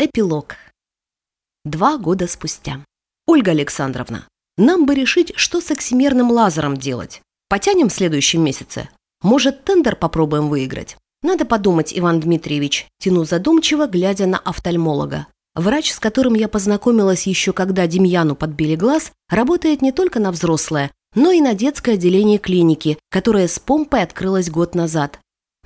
Эпилог. Два года спустя. Ольга Александровна, нам бы решить, что с оксимерным лазером делать. Потянем в следующем месяце? Может, тендер попробуем выиграть? Надо подумать, Иван Дмитриевич, тяну задумчиво, глядя на офтальмолога. Врач, с которым я познакомилась еще когда Демьяну подбили глаз, работает не только на взрослое, но и на детское отделение клиники, которое с помпой открылось год назад.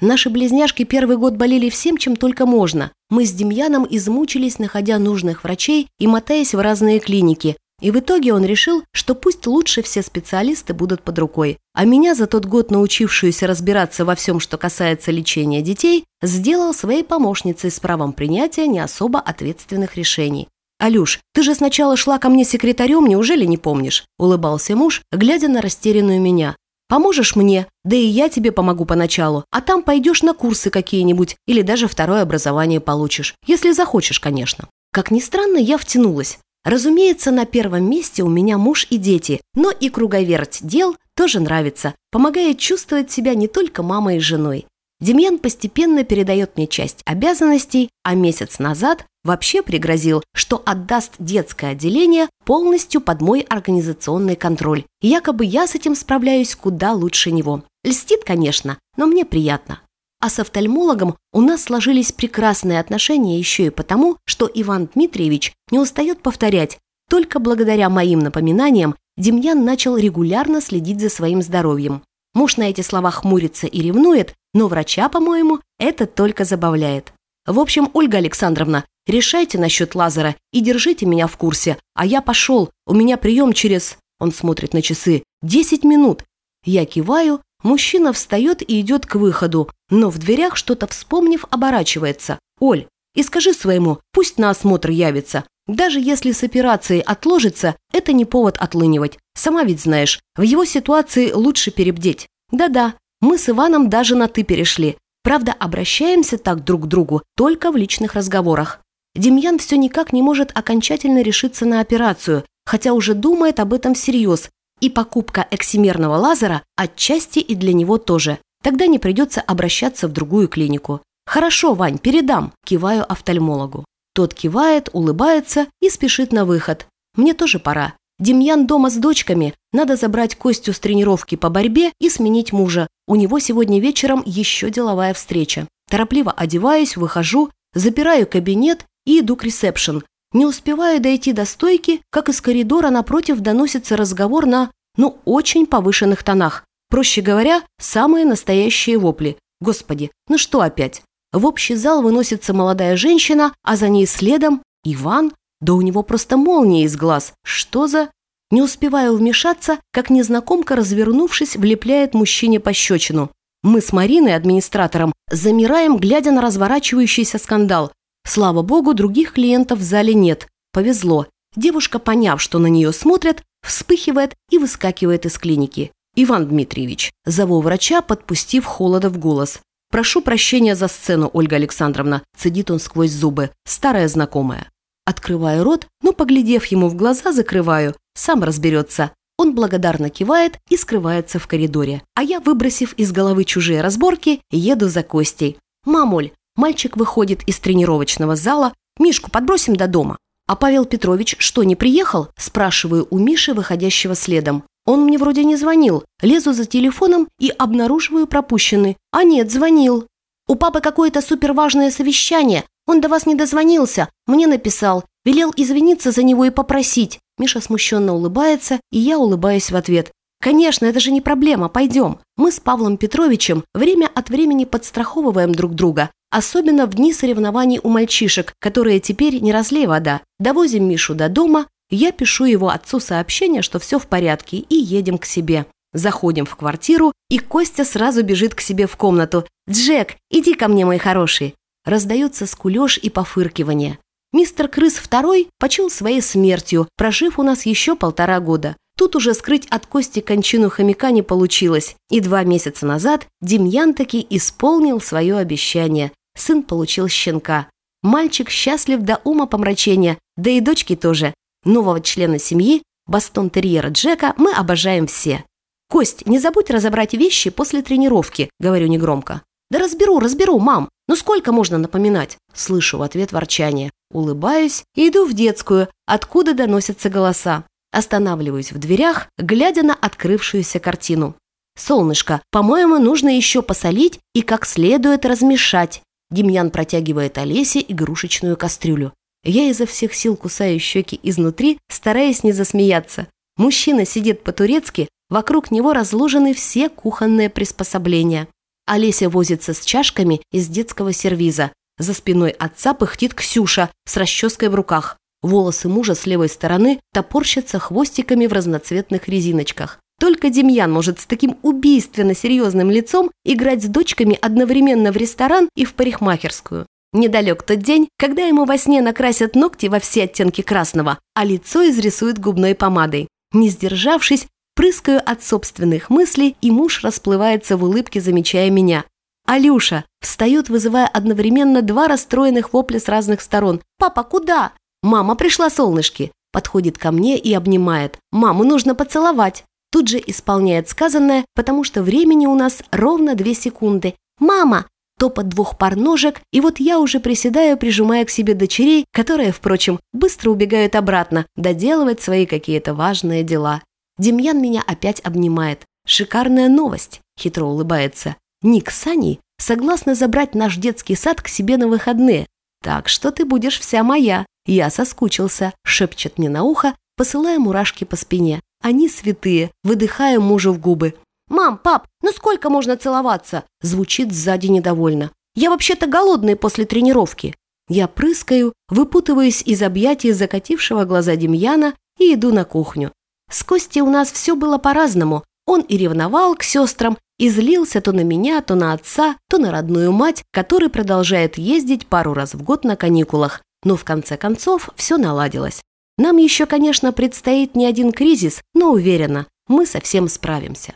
Наши близняшки первый год болели всем, чем только можно. Мы с Демьяном измучились, находя нужных врачей и мотаясь в разные клиники. И в итоге он решил, что пусть лучше все специалисты будут под рукой. А меня, за тот год научившуюся разбираться во всем, что касается лечения детей, сделал своей помощницей с правом принятия не особо ответственных решений. «Алюш, ты же сначала шла ко мне секретарем, неужели не помнишь?» – улыбался муж, глядя на растерянную меня. Поможешь мне, да и я тебе помогу поначалу, а там пойдешь на курсы какие-нибудь или даже второе образование получишь, если захочешь, конечно. Как ни странно, я втянулась. Разумеется, на первом месте у меня муж и дети, но и круговерть дел тоже нравится, помогает чувствовать себя не только мамой и женой. Демьян постепенно передает мне часть обязанностей, а месяц назад вообще пригрозил, что отдаст детское отделение полностью под мой организационный контроль. якобы я с этим справляюсь куда лучше него. Льстит, конечно, но мне приятно. А с офтальмологом у нас сложились прекрасные отношения еще и потому, что Иван Дмитриевич не устает повторять, только благодаря моим напоминаниям Демьян начал регулярно следить за своим здоровьем. Муж на эти слова хмурится и ревнует, но врача, по-моему, это только забавляет. В общем, Ольга Александровна, решайте насчет лазера и держите меня в курсе. А я пошел, у меня прием через... Он смотрит на часы. Десять минут. Я киваю, мужчина встает и идет к выходу, но в дверях что-то вспомнив, оборачивается. «Оль, и скажи своему, пусть на осмотр явится. Даже если с операцией отложится, это не повод отлынивать. Сама ведь знаешь, в его ситуации лучше перебдеть. Да-да, мы с Иваном даже на «ты» перешли. Правда, обращаемся так друг к другу только в личных разговорах. Демьян все никак не может окончательно решиться на операцию, хотя уже думает об этом всерьез, и покупка эксимерного лазера отчасти и для него тоже. Тогда не придется обращаться в другую клинику. «Хорошо, Вань, передам», – киваю офтальмологу. Тот кивает, улыбается и спешит на выход. «Мне тоже пора. Демьян дома с дочками. Надо забрать Костю с тренировки по борьбе и сменить мужа. У него сегодня вечером еще деловая встреча. Торопливо одеваюсь, выхожу, запираю кабинет и иду к ресепшн. Не успеваю дойти до стойки, как из коридора напротив доносится разговор на, ну, очень повышенных тонах. Проще говоря, самые настоящие вопли. Господи, ну что опять? В общий зал выносится молодая женщина, а за ней следом Иван. Да у него просто молния из глаз. Что за... Не успеваю вмешаться, как незнакомка, развернувшись, влепляет мужчине пощечину. Мы с Мариной, администратором, замираем, глядя на разворачивающийся скандал. Слава богу, других клиентов в зале нет. Повезло. Девушка, поняв, что на нее смотрят, вспыхивает и выскакивает из клиники. «Иван Дмитриевич», зову врача, подпустив холода в голос. «Прошу прощения за сцену, Ольга Александровна», цедит он сквозь зубы. «Старая знакомая». Открываю рот, но, поглядев ему в глаза, закрываю. Сам разберется. Он благодарно кивает и скрывается в коридоре. А я, выбросив из головы чужие разборки, еду за Костей. «Мамуль!» Мальчик выходит из тренировочного зала. «Мишку подбросим до дома». «А Павел Петрович что, не приехал?» Спрашиваю у Миши, выходящего следом. Он мне вроде не звонил. Лезу за телефоном и обнаруживаю пропущенный. А нет, звонил. У папы какое-то суперважное совещание. Он до вас не дозвонился. Мне написал. Велел извиниться за него и попросить. Миша смущенно улыбается, и я улыбаюсь в ответ. «Конечно, это же не проблема, пойдем. Мы с Павлом Петровичем время от времени подстраховываем друг друга, особенно в дни соревнований у мальчишек, которые теперь не разлей вода. Довозим Мишу до дома, я пишу его отцу сообщение, что все в порядке, и едем к себе. Заходим в квартиру, и Костя сразу бежит к себе в комнату. «Джек, иди ко мне, мой хороший!» Раздается скулеж и пофыркивание. Мистер Крыс второй почил своей смертью, прожив у нас еще полтора года. Тут уже скрыть от Кости кончину хомяка не получилось, и два месяца назад Демьян таки исполнил свое обещание. Сын получил щенка. Мальчик счастлив до ума помрачения, да и дочки тоже. Нового члена семьи, бастон-терьера Джека, мы обожаем все. «Кость, не забудь разобрать вещи после тренировки», — говорю негромко. «Да разберу, разберу, мам. Ну сколько можно напоминать?» Слышу в ответ ворчание. Улыбаюсь и иду в детскую, откуда доносятся голоса. Останавливаюсь в дверях, глядя на открывшуюся картину. «Солнышко, по-моему, нужно еще посолить и как следует размешать». Демьян протягивает Олесе игрушечную кастрюлю. Я изо всех сил кусаю щеки изнутри, стараясь не засмеяться. Мужчина сидит по-турецки, вокруг него разложены все кухонные приспособления. Олеся возится с чашками из детского сервиза. За спиной отца пыхтит Ксюша с расческой в руках. Волосы мужа с левой стороны топорщатся хвостиками в разноцветных резиночках. Только Демьян может с таким убийственно серьезным лицом играть с дочками одновременно в ресторан и в парикмахерскую. Недалек тот день, когда ему во сне накрасят ногти во все оттенки красного, а лицо изрисуют губной помадой. Не сдержавшись, прыскаю от собственных мыслей, и муж расплывается в улыбке, замечая меня. «Алюша!» встает, вызывая одновременно два расстроенных вопля с разных сторон. «Папа, куда?» «Мама пришла, солнышки!» Подходит ко мне и обнимает. «Маму нужно поцеловать!» Тут же исполняет сказанное, потому что времени у нас ровно две секунды. «Мама!» Топот двух пар ножек, и вот я уже приседаю, прижимая к себе дочерей, которые, впрочем, быстро убегают обратно, доделывать свои какие-то важные дела. Демьян меня опять обнимает. «Шикарная новость!» – хитро улыбается. «Ник с Саней согласны забрать наш детский сад к себе на выходные. Так что ты будешь вся моя. Я соскучился», – шепчет мне на ухо, посылая мурашки по спине. Они святые, выдыхая мужу в губы. «Мам, пап, ну сколько можно целоваться?» Звучит сзади недовольно. «Я вообще-то голодный после тренировки». Я прыскаю, выпутываюсь из объятий закатившего глаза Демьяна и иду на кухню. С Костей у нас все было по-разному. Он и ревновал к сестрам, и злился то на меня, то на отца, то на родную мать, который продолжает ездить пару раз в год на каникулах. Но в конце концов все наладилось. Нам еще, конечно, предстоит не один кризис, но уверена, мы совсем справимся.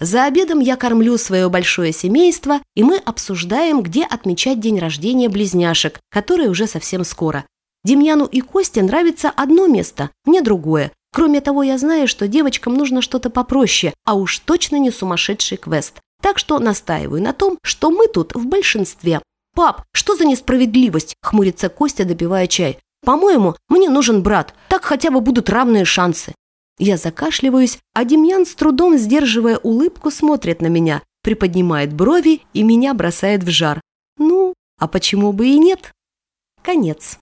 За обедом я кормлю свое большое семейство, и мы обсуждаем, где отмечать день рождения близняшек, который уже совсем скоро. Демьяну и Косте нравится одно место, мне другое, Кроме того, я знаю, что девочкам нужно что-то попроще, а уж точно не сумасшедший квест. Так что настаиваю на том, что мы тут в большинстве. «Пап, что за несправедливость?» – хмурится Костя, допивая чай. «По-моему, мне нужен брат. Так хотя бы будут равные шансы». Я закашливаюсь, а Демьян, с трудом сдерживая улыбку, смотрит на меня, приподнимает брови и меня бросает в жар. Ну, а почему бы и нет? Конец.